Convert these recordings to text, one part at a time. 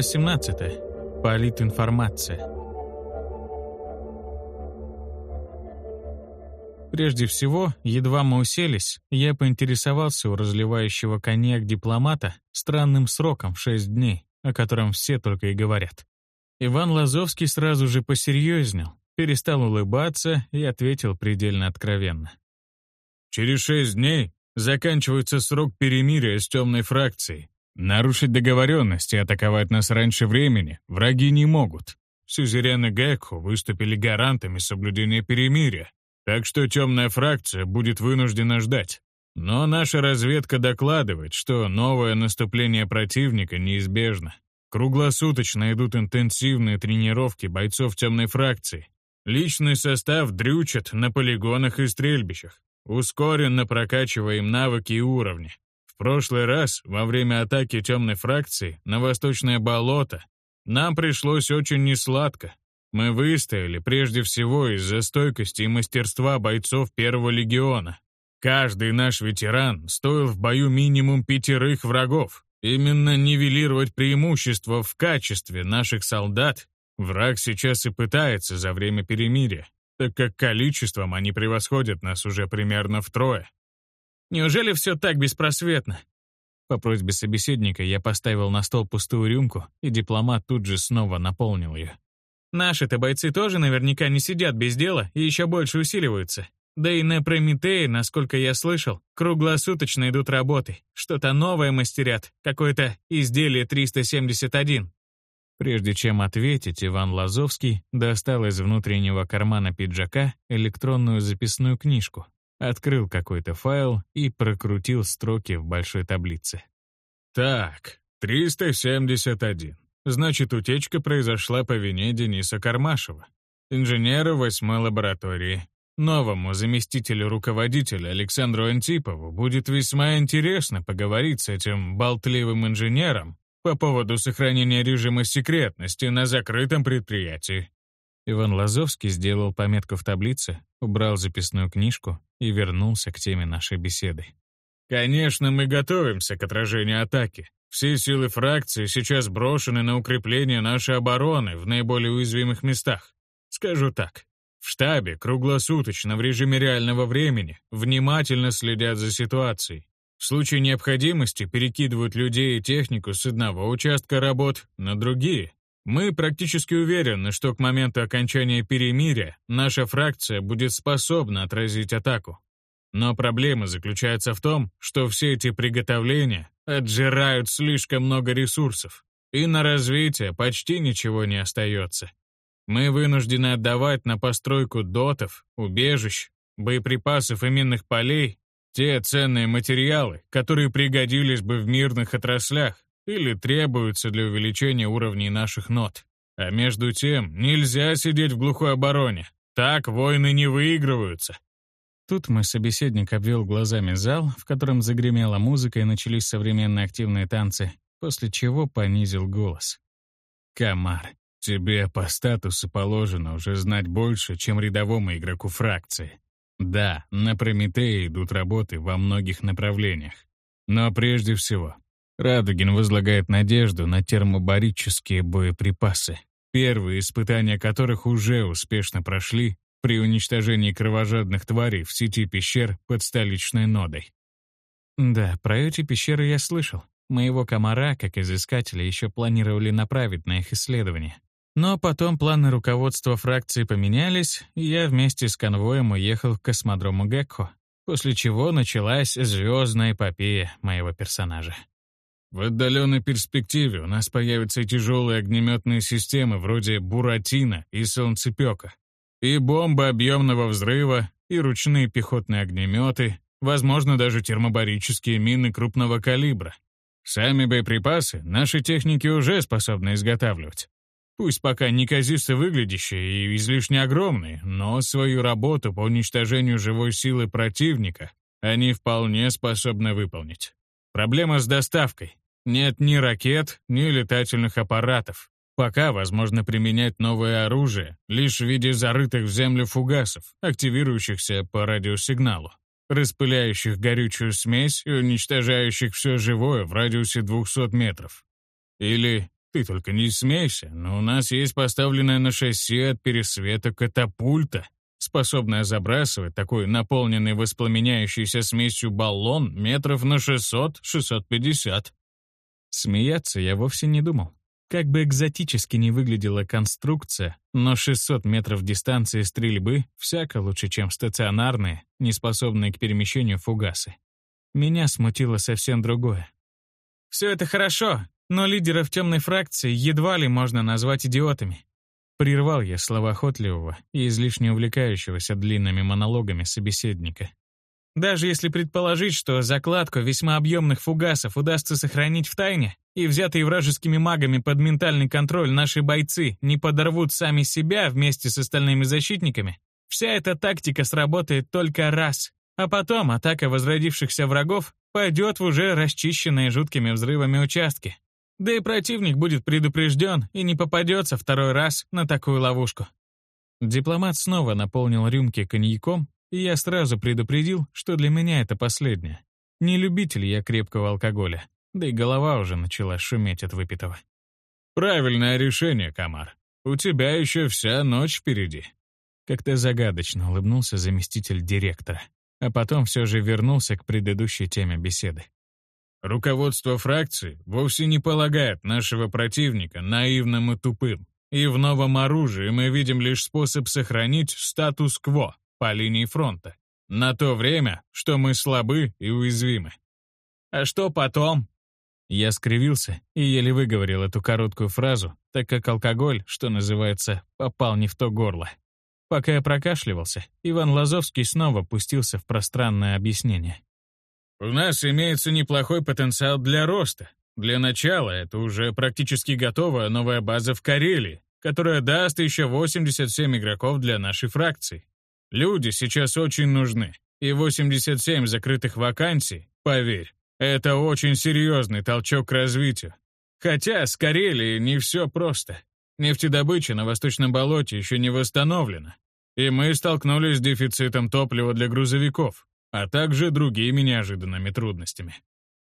Глава 18. Политинформация. Прежде всего, едва мы уселись, я поинтересовался у разливающего коньяк дипломата странным сроком в шесть дней, о котором все только и говорят. Иван Лазовский сразу же посерьезнел, перестал улыбаться и ответил предельно откровенно. «Через шесть дней заканчивается срок перемирия с темной фракцией. Нарушить договоренности и атаковать нас раньше времени враги не могут. Сюзерен и Гекхо выступили гарантами соблюдения перемирия, так что темная фракция будет вынуждена ждать. Но наша разведка докладывает, что новое наступление противника неизбежно. Круглосуточно идут интенсивные тренировки бойцов темной фракции. Личный состав дрючат на полигонах и стрельбищах. Ускоренно прокачиваем навыки и уровни прошлый раз, во время атаки темной фракции на Восточное болото, нам пришлось очень несладко. Мы выстояли прежде всего из-за стойкости и мастерства бойцов Первого легиона. Каждый наш ветеран стоил в бою минимум пятерых врагов. Именно нивелировать преимущество в качестве наших солдат враг сейчас и пытается за время перемирия, так как количеством они превосходят нас уже примерно втрое. Неужели все так беспросветно? По просьбе собеседника я поставил на стол пустую рюмку, и дипломат тут же снова наполнил ее. Наши-то бойцы тоже наверняка не сидят без дела и еще больше усиливаются. Да и на Прометее, насколько я слышал, круглосуточно идут работы. Что-то новое мастерят, какое-то изделие 371. Прежде чем ответить, Иван Лазовский достал из внутреннего кармана пиджака электронную записную книжку, открыл какой-то файл и прокрутил строки в большой таблице. «Так, 371. Значит, утечка произошла по вине Дениса Кармашева, инженера восьмой лаборатории. Новому заместителю руководителя Александру Антипову будет весьма интересно поговорить с этим болтливым инженером по поводу сохранения режима секретности на закрытом предприятии. Иван Лазовский сделал пометку в таблице, убрал записную книжку и вернулся к теме нашей беседы. «Конечно, мы готовимся к отражению атаки. Все силы фракции сейчас брошены на укрепление нашей обороны в наиболее уязвимых местах. Скажу так, в штабе круглосуточно в режиме реального времени внимательно следят за ситуацией. В случае необходимости перекидывают людей и технику с одного участка работ на другие, мы практически уверены, что к моменту окончания перемирия наша фракция будет способна отразить атаку. Но проблема заключается в том, что все эти приготовления отжирают слишком много ресурсов, и на развитие почти ничего не остается. Мы вынуждены отдавать на постройку дотов, убежищ, боеприпасов и минных полей те ценные материалы, которые пригодились бы в мирных отраслях, или требуются для увеличения уровней наших нот. А между тем, нельзя сидеть в глухой обороне. Так войны не выигрываются. Тут мой собеседник обвел глазами зал, в котором загремела музыка и начались современные активные танцы, после чего понизил голос. «Камар, тебе по статусу положено уже знать больше, чем рядовому игроку фракции. Да, на Прометее идут работы во многих направлениях. Но прежде всего, Радугин возлагает надежду на термобарические боеприпасы, первые испытания которых уже успешно прошли при уничтожении кровожадных тварей в сети пещер под столичной нодой. Да, про эти пещеры я слышал. Моего комара, как изыскателя, еще планировали направить на их исследование. Но потом планы руководства фракции поменялись, и я вместе с конвоем уехал к космодрому Гекко, после чего началась звездная эпопея моего персонажа. В отдаленной перспективе у нас появятся тяжелые огнеметные системы вроде «Буратино» и «Солнцепека», и бомбы объемного взрыва, и ручные пехотные огнеметы, возможно, даже термобарические мины крупного калибра. Сами боеприпасы наши техники уже способны изготавливать. Пусть пока неказисто выглядящие и излишне огромные, но свою работу по уничтожению живой силы противника они вполне способны выполнить. Проблема с доставкой. Нет ни ракет, ни летательных аппаратов. Пока возможно применять новое оружие лишь в виде зарытых в землю фугасов, активирующихся по радиосигналу, распыляющих горючую смесь и уничтожающих все живое в радиусе 200 метров. Или Ты только не смейся, но у нас есть поставленная на шасси от пересвета катапульта, способная забрасывать такой наполненный воспламеняющейся смесью баллон метров на 600-650. Смеяться я вовсе не думал. Как бы экзотически не выглядела конструкция, но 600 метров дистанции стрельбы всяко лучше, чем стационарные, неспособные к перемещению фугасы. Меня смутило совсем другое. «Все это хорошо, но лидеров темной фракции едва ли можно назвать идиотами». Прервал я словоохотливого и излишне увлекающегося длинными монологами собеседника. Даже если предположить, что закладку весьма объемных фугасов удастся сохранить в тайне, и взятые вражескими магами под ментальный контроль наши бойцы не подорвут сами себя вместе с остальными защитниками, вся эта тактика сработает только раз, а потом атака возродившихся врагов пойдет в уже расчищенные жуткими взрывами участки. Да и противник будет предупрежден и не попадется второй раз на такую ловушку. Дипломат снова наполнил рюмки коньяком и я сразу предупредил, что для меня это последнее. Не любитель я крепкого алкоголя, да и голова уже начала шуметь от выпитого. «Правильное решение, Камар. У тебя еще вся ночь впереди». Как-то загадочно улыбнулся заместитель директора, а потом все же вернулся к предыдущей теме беседы. Руководство фракции вовсе не полагает нашего противника наивным и тупым, и в новом оружии мы видим лишь способ сохранить статус-кво, по линии фронта. На то время, что мы слабы и уязвимы. А что потом? Я скривился и еле выговорил эту короткую фразу, так как алкоголь, что называется, попал не в то горло. Пока я прокашливался, Иван Лазовский снова пустился в пространное объяснение. «У нас имеется неплохой потенциал для роста. Для начала это уже практически готовая новая база в Карелии, которая даст еще 87 игроков для нашей фракции. Люди сейчас очень нужны, и 87 закрытых вакансий, поверь, это очень серьезный толчок к развитию. Хотя с Карелией не все просто. Нефтедобыча на Восточном болоте еще не восстановлена, и мы столкнулись с дефицитом топлива для грузовиков, а также другими неожиданными трудностями.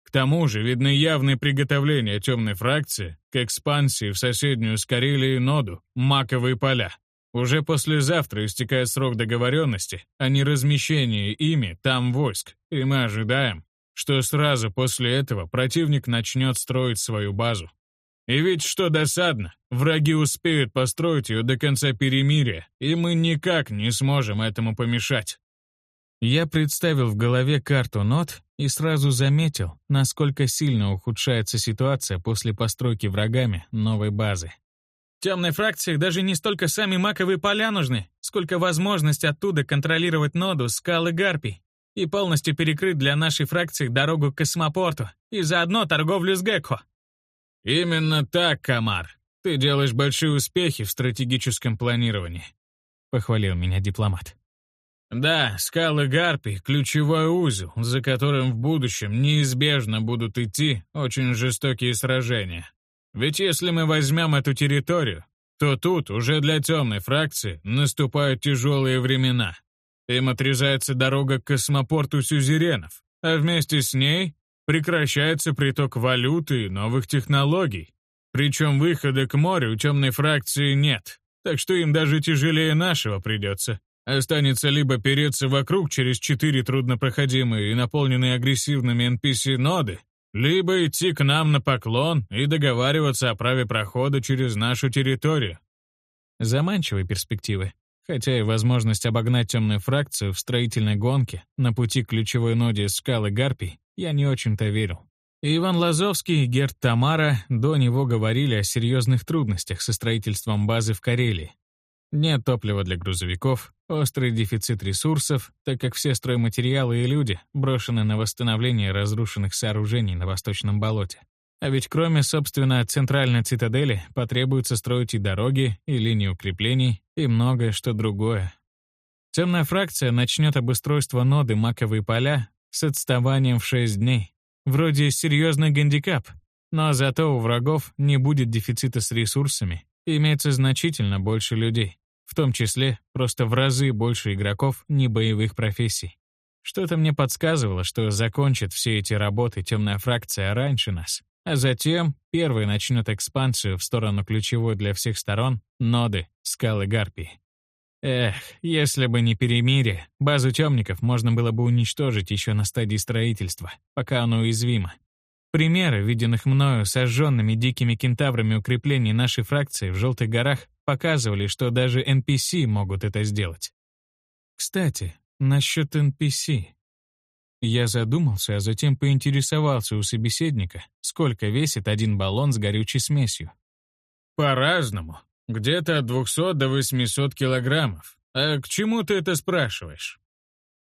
К тому же видны явные приготовления темной фракции к экспансии в соседнюю с Карелией ноду Маковые поля. Уже послезавтра истекает срок договоренности о неразмещении ими там войск, и мы ожидаем, что сразу после этого противник начнет строить свою базу. И ведь что досадно, враги успеют построить ее до конца перемирия, и мы никак не сможем этому помешать. Я представил в голове карту нот и сразу заметил, насколько сильно ухудшается ситуация после постройки врагами новой базы. Темной фракции даже не столько сами маковые поля нужны, сколько возможность оттуда контролировать ноду скалы Гарпий и полностью перекрыть для нашей фракции дорогу к космопорту и заодно торговлю с Гекко. «Именно так, Камар. Ты делаешь большие успехи в стратегическом планировании», — похвалил меня дипломат. «Да, скалы Гарпий — ключевой узел, за которым в будущем неизбежно будут идти очень жестокие сражения. Ведь если мы возьмем эту территорию, то тут уже для темной фракции наступают тяжелые времена. Им отрезается дорога к космопорту сюзеренов, а вместе с ней прекращается приток валюты и новых технологий. Причем выхода к морю у темной фракции нет, так что им даже тяжелее нашего придется. Останется либо переться вокруг через четыре труднопроходимые и наполненные агрессивными NPC-ноды, либо идти к нам на поклон и договариваться о праве прохода через нашу территорию. Заманчивые перспективы. Хотя и возможность обогнать темную фракцию в строительной гонке на пути к ключевой ноде скалы Гарпий я не очень-то верил. Иван Лазовский и Герт Тамара до него говорили о серьезных трудностях со строительством базы в Карелии, нет топлива для грузовиков, острый дефицит ресурсов, так как все стройматериалы и люди брошены на восстановление разрушенных сооружений на Восточном болоте. А ведь кроме, собственно, центральной цитадели потребуется строить и дороги, и линии укреплений, и многое что другое. Темная фракция начнет обустройство ноды Маковые поля с отставанием в 6 дней. Вроде серьезный гандикап, но зато у врагов не будет дефицита с ресурсами, имеется значительно больше людей в том числе просто в разы больше игроков небоевых профессий. Что-то мне подсказывало, что закончит все эти работы темная фракция раньше нас, а затем первый начнет экспансию в сторону ключевой для всех сторон — ноды, скалы Гарпии. Эх, если бы не перемирие, базу темников можно было бы уничтожить еще на стадии строительства, пока оно уязвимо. Примеры, виденных мною сожженными дикими кентаврами укреплений нашей фракции в Желтых горах, показывали, что даже NPC могут это сделать. Кстати, насчет NPC. Я задумался, а затем поинтересовался у собеседника, сколько весит один баллон с горючей смесью. По-разному. Где-то от 200 до 800 килограммов. А к чему ты это спрашиваешь?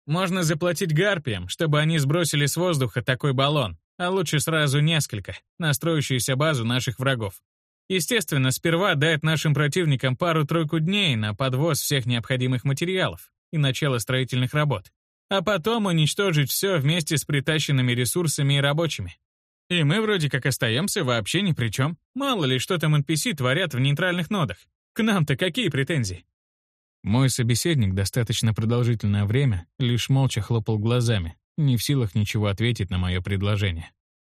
Можно заплатить гарпиям, чтобы они сбросили с воздуха такой баллон, а лучше сразу несколько, на базу наших врагов. Естественно, сперва дать нашим противникам пару-тройку дней на подвоз всех необходимых материалов и начало строительных работ, а потом уничтожить все вместе с притащенными ресурсами и рабочими. И мы вроде как остаемся вообще ни при чем. Мало ли, что там NPC творят в нейтральных нодах. К нам-то какие претензии? Мой собеседник достаточно продолжительное время лишь молча хлопал глазами, не в силах ничего ответить на мое предложение.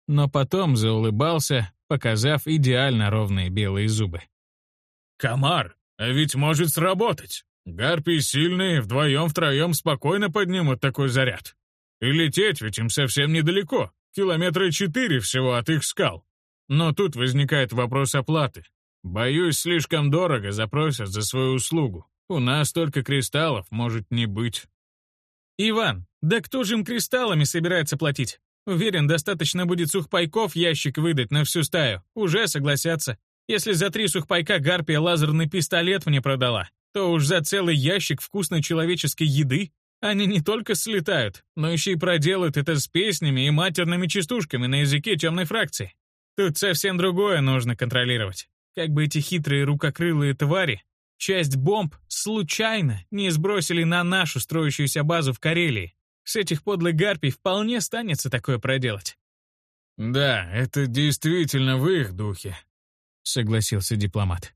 Но потом заулыбался, показав идеально ровные белые зубы. «Комар, а ведь может сработать. Гарпии сильные, вдвоем-втроем спокойно поднимут такой заряд. И лететь ведь им совсем недалеко, километра четыре всего от их скал. Но тут возникает вопрос оплаты. Боюсь, слишком дорого запросят за свою услугу. У нас только кристаллов может не быть. «Иван, да кто же им кристаллами собирается платить? Уверен, достаточно будет сухпайков ящик выдать на всю стаю. Уже согласятся. Если за три сухпайка гарпия лазерный пистолет мне продала, то уж за целый ящик вкусной человеческой еды они не только слетают, но еще и проделают это с песнями и матерными частушками на языке темной фракции. Тут совсем другое нужно контролировать. Как бы эти хитрые рукокрылые твари Часть бомб случайно не сбросили на нашу строящуюся базу в Карелии. С этих подлых гарпий вполне станется такое проделать. «Да, это действительно в их духе», — согласился дипломат.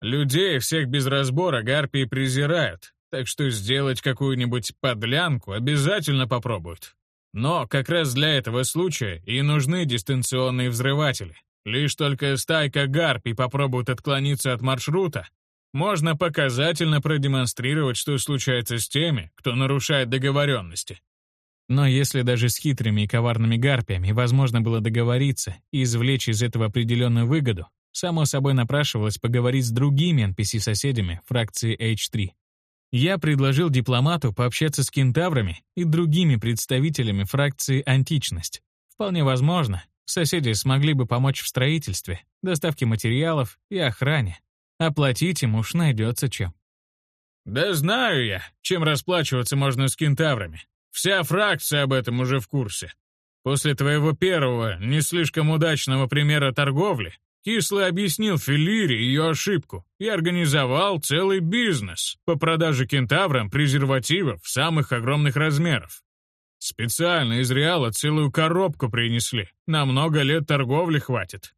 «Людей всех без разбора гарпии презирают, так что сделать какую-нибудь подлянку обязательно попробуют. Но как раз для этого случая и нужны дистанционные взрыватели. Лишь только стайка гарпий попробует отклониться от маршрута, можно показательно продемонстрировать, что случается с теми, кто нарушает договоренности. Но если даже с хитрыми и коварными гарпиями возможно было договориться и извлечь из этого определенную выгоду, само собой напрашивалось поговорить с другими NPC-соседями фракции H3. Я предложил дипломату пообщаться с кентаврами и другими представителями фракции «Античность». Вполне возможно, соседи смогли бы помочь в строительстве, доставке материалов и охране, Оплатить им уж найдется чем. «Да знаю я, чем расплачиваться можно с кентаврами. Вся фракция об этом уже в курсе. После твоего первого, не слишком удачного примера торговли, Кислый объяснил Филире ее ошибку и организовал целый бизнес по продаже кентаврам презервативов самых огромных размеров. Специально из Реала целую коробку принесли. На много лет торговли хватит.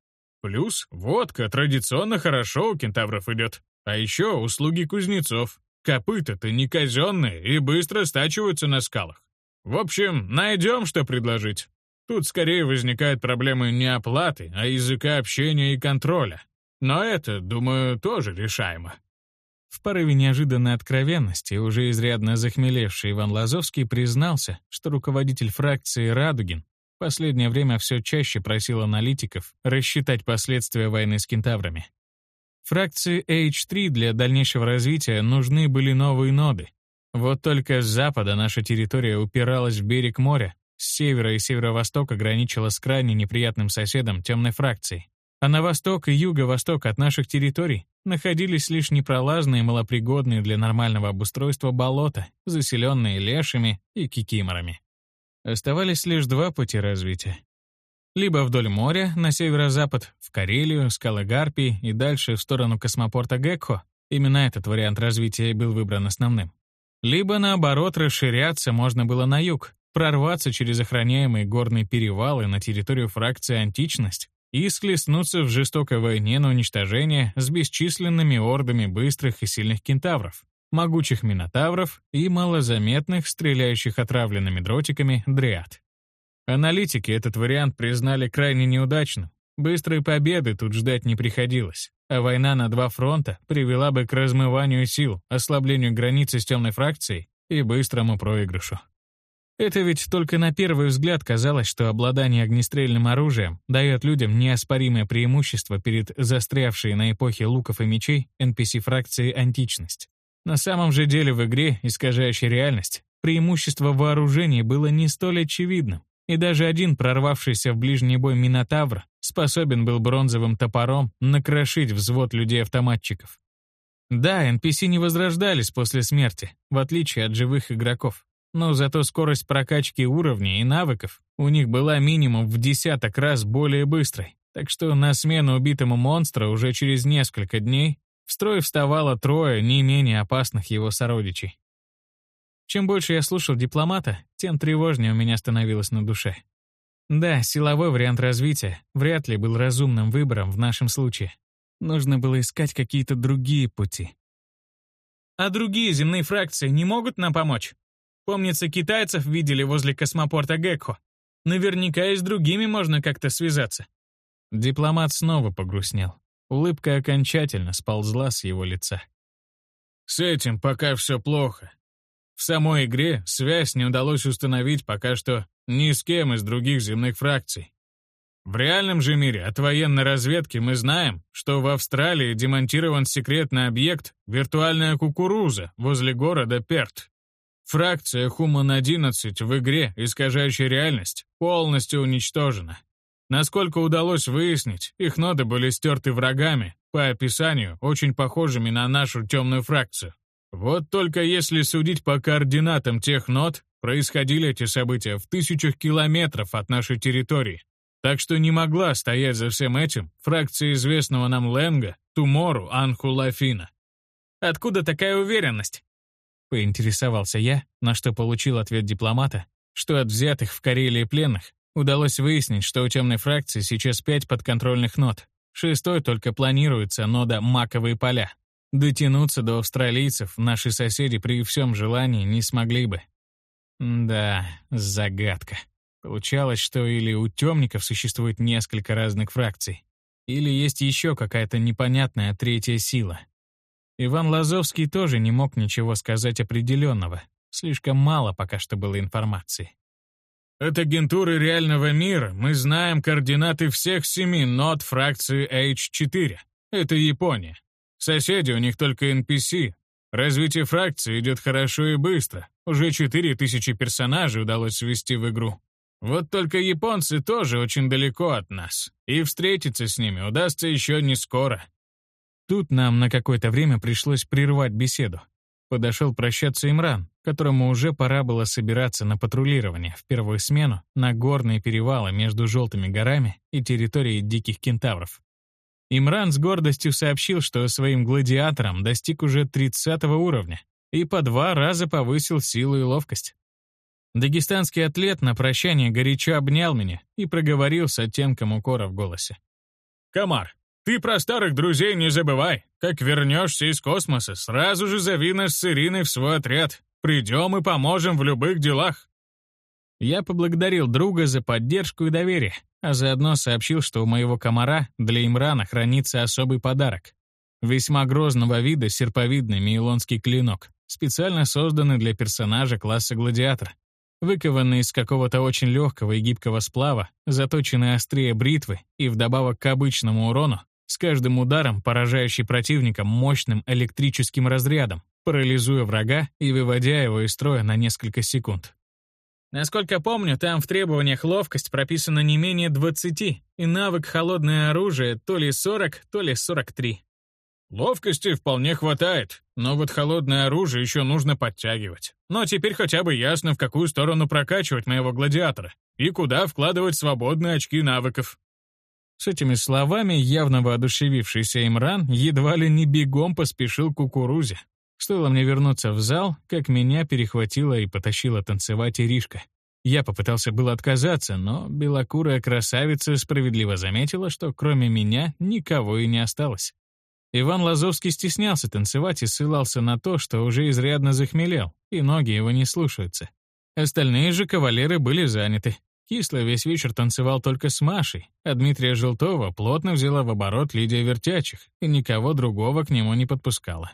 Плюс водка традиционно хорошо у кентавров идет. А еще услуги кузнецов. Копыта-то не казенные и быстро стачиваются на скалах. В общем, найдем, что предложить. Тут скорее возникают проблемы не оплаты, а языка общения и контроля. Но это, думаю, тоже решаемо. В порыве неожиданной откровенности уже изрядно захмелевший Иван Лазовский признался, что руководитель фракции «Радугин» Последнее время все чаще просил аналитиков рассчитать последствия войны с кентаврами. Фракции H3 для дальнейшего развития нужны были новые ноды. Вот только с запада наша территория упиралась в берег моря, с севера и северо-востока граничила с крайне неприятным соседом темной фракции. А на восток и юго-восток от наших территорий находились лишь непролазные малопригодные для нормального обустройства болота, заселенные лешими и кикиморами. Оставались лишь два пути развития. Либо вдоль моря, на северо-запад, в Карелию, скалы Гарпии и дальше в сторону космопорта Гекко, именно этот вариант развития был выбран основным. Либо, наоборот, расширяться можно было на юг, прорваться через охраняемые горные перевалы на территорию фракции «Античность» и схлестнуться в жестокой войне на уничтожение с бесчисленными ордами быстрых и сильных кентавров могучих минотавров и малозаметных, стреляющих отравленными дротиками, дриад. Аналитики этот вариант признали крайне неудачным. Быстрой победы тут ждать не приходилось, а война на два фронта привела бы к размыванию сил, ослаблению границы с темной фракцией и быстрому проигрышу. Это ведь только на первый взгляд казалось, что обладание огнестрельным оружием дает людям неоспоримое преимущество перед застрявшей на эпохе луков и мечей NPC-фракцией античность. На самом же деле в игре, искажающей реальность, преимущество вооружений было не столь очевидным, и даже один прорвавшийся в ближний бой Минотавр способен был бронзовым топором накрошить взвод людей-автоматчиков. Да, NPC не возрождались после смерти, в отличие от живых игроков но зато скорость прокачки уровней и навыков у них была минимум в десяток раз более быстрой. Так что на смену убитому монстру уже через несколько дней в строй вставало трое не менее опасных его сородичей. Чем больше я слушал дипломата, тем тревожнее у меня становилось на душе. Да, силовой вариант развития вряд ли был разумным выбором в нашем случае. Нужно было искать какие-то другие пути. А другие земные фракции не могут нам помочь? Помнится, китайцев видели возле космопорта Гекхо. Наверняка и с другими можно как-то связаться». Дипломат снова погрустнел. Улыбка окончательно сползла с его лица. «С этим пока все плохо. В самой игре связь не удалось установить пока что ни с кем из других земных фракций. В реальном же мире от военной разведки мы знаем, что в Австралии демонтирован секретный объект «Виртуальная кукуруза» возле города Перт. Фракция Human-11 в игре, искажающая реальность, полностью уничтожена. Насколько удалось выяснить, их ноды были стерты врагами, по описанию, очень похожими на нашу темную фракцию. Вот только если судить по координатам тех нод, происходили эти события в тысячах километров от нашей территории. Так что не могла стоять за всем этим фракция известного нам Ленга, Тумору, Анху Лафина. Откуда такая уверенность? Поинтересовался я, на что получил ответ дипломата, что от взятых в Карелии пленных удалось выяснить, что у темной фракции сейчас пять подконтрольных нот. Шестой только планируется нода «Маковые поля». Дотянуться до австралийцев наши соседи при всем желании не смогли бы. Да, загадка. Получалось, что или у темников существует несколько разных фракций, или есть еще какая-то непонятная третья сила, Иван Лазовский тоже не мог ничего сказать определенного. Слишком мало пока что было информации. От агентуры реального мира мы знаем координаты всех семи нот фракции H4. Это Япония. Соседи у них только NPC. Развитие фракции идет хорошо и быстро. Уже 4000 персонажей удалось свести в игру. Вот только японцы тоже очень далеко от нас. И встретиться с ними удастся еще не скоро. Тут нам на какое-то время пришлось прервать беседу. Подошел прощаться Имран, которому уже пора было собираться на патрулирование в первую смену на горные перевалы между Желтыми горами и территорией диких кентавров. Имран с гордостью сообщил, что своим гладиатором достиг уже 30 уровня и по два раза повысил силу и ловкость. Дагестанский атлет на прощание горячо обнял меня и проговорил с оттенком укора в голосе. «Комар, ты про старых друзей не забывай. Как вернешься из космоса, сразу же зови нас с Ириной в свой отряд. Придем и поможем в любых делах». Я поблагодарил друга за поддержку и доверие, а заодно сообщил, что у моего комара для Имрана хранится особый подарок. Весьма грозного вида серповидный мейлонский клинок, специально созданный для персонажа класса гладиатор. Выкованный из какого-то очень легкого и гибкого сплава, заточенный острее бритвы и вдобавок к обычному урону, с каждым ударом поражающий противника мощным электрическим разрядом, парализуя врага и выводя его из строя на несколько секунд. Насколько помню, там в требованиях ловкость прописано не менее 20, и навык холодное оружие то ли 40, то ли 43. Ловкости вполне хватает, но вот холодное оружие еще нужно подтягивать. Но теперь хотя бы ясно, в какую сторону прокачивать моего гладиатора и куда вкладывать свободные очки навыков. С этими словами явно воодушевившийся Имран едва ли не бегом поспешил к кукурузе. Стоило мне вернуться в зал, как меня перехватила и потащила танцевать Иришка. Я попытался было отказаться, но белокурая красавица справедливо заметила, что кроме меня никого и не осталось. Иван Лазовский стеснялся танцевать и ссылался на то, что уже изрядно захмелел, и ноги его не слушаются. Остальные же кавалеры были заняты. Кисло весь вечер танцевал только с Машей, а Дмитрия Желтова плотно взяла в оборот Лидия Вертячих и никого другого к нему не подпускала.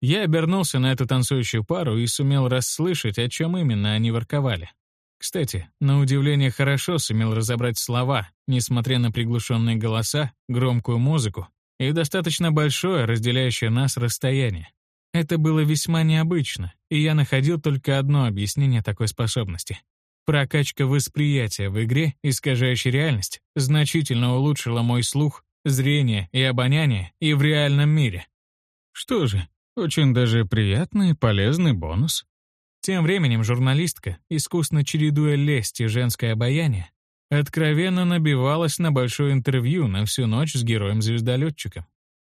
Я обернулся на эту танцующую пару и сумел расслышать, о чем именно они ворковали. Кстати, на удивление хорошо сумел разобрать слова, несмотря на приглушенные голоса, громкую музыку и достаточно большое разделяющее нас расстояние. Это было весьма необычно, и я находил только одно объяснение такой способности. Прокачка восприятия в игре, искажающей реальность, значительно улучшила мой слух, зрение и обоняние и в реальном мире. Что же, очень даже приятный и полезный бонус. Тем временем журналистка, искусно чередуя лесть и женское обаяние, откровенно набивалась на большое интервью на всю ночь с героем-звездолетчиком.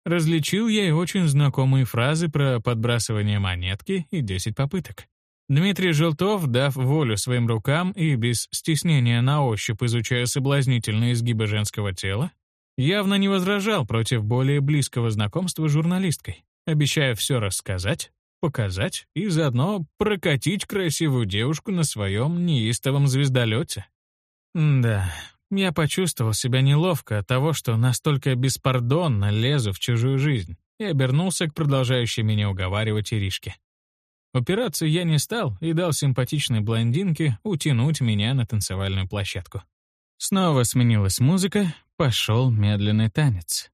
Различил я и очень знакомые фразы про подбрасывание монетки и 10 попыток. Дмитрий Желтов, дав волю своим рукам и без стеснения на ощупь изучая соблазнительные изгибы женского тела, явно не возражал против более близкого знакомства с журналисткой, обещая все рассказать, показать и заодно прокатить красивую девушку на своем неистовом звездолете. Да, я почувствовал себя неловко от того, что настолько беспардонно лезу в чужую жизнь, и обернулся к продолжающей меня уговаривать Иришке. Упираться я не стал и дал симпатичной блондинке утянуть меня на танцевальную площадку. Снова сменилась музыка, пошел медленный танец.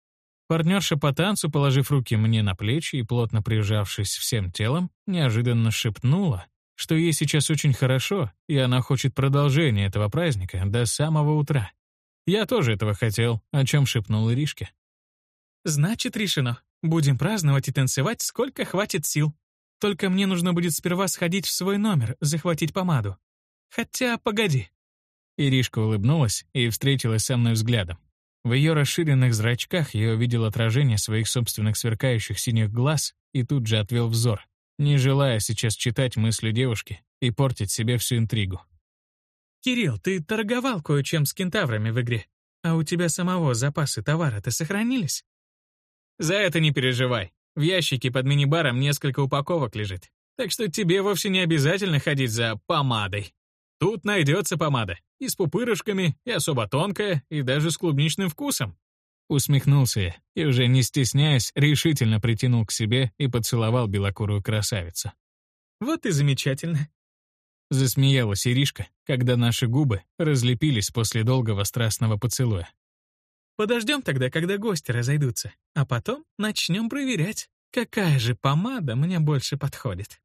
Партнерша по танцу, положив руки мне на плечи и плотно прижавшись всем телом, неожиданно шепнула, что ей сейчас очень хорошо, и она хочет продолжения этого праздника до самого утра. Я тоже этого хотел, о чем шепнул Иришке. «Значит, решено. Будем праздновать и танцевать, сколько хватит сил», только мне нужно будет сперва сходить в свой номер, захватить помаду. Хотя, погоди». Иришка улыбнулась и встретилась со мной взглядом. В ее расширенных зрачках я увидел отражение своих собственных сверкающих синих глаз и тут же отвел взор, не желая сейчас читать мысли девушки и портить себе всю интригу. «Кирилл, ты торговал кое-чем с кентаврами в игре, а у тебя самого запасы товара-то сохранились?» «За это не переживай. В ящике под мини-баром несколько упаковок лежит. Так что тебе вовсе не обязательно ходить за помадой. Тут найдется помада. И с пупырышками, и особо тонкая, и даже с клубничным вкусом. Усмехнулся я и, уже не стесняясь, решительно притянул к себе и поцеловал белокурую красавицу. «Вот и замечательно», — засмеялась Иришка, когда наши губы разлепились после долгого страстного поцелуя. Подождем тогда, когда гости разойдутся, а потом начнем проверять, какая же помада мне больше подходит.